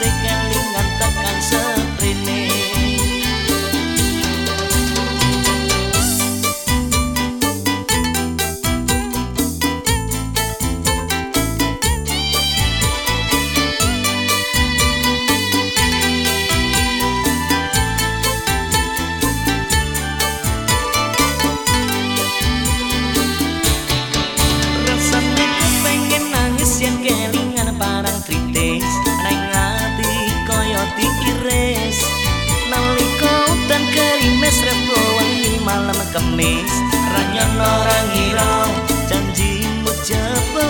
sick kemis ranyono rangira janji mujabah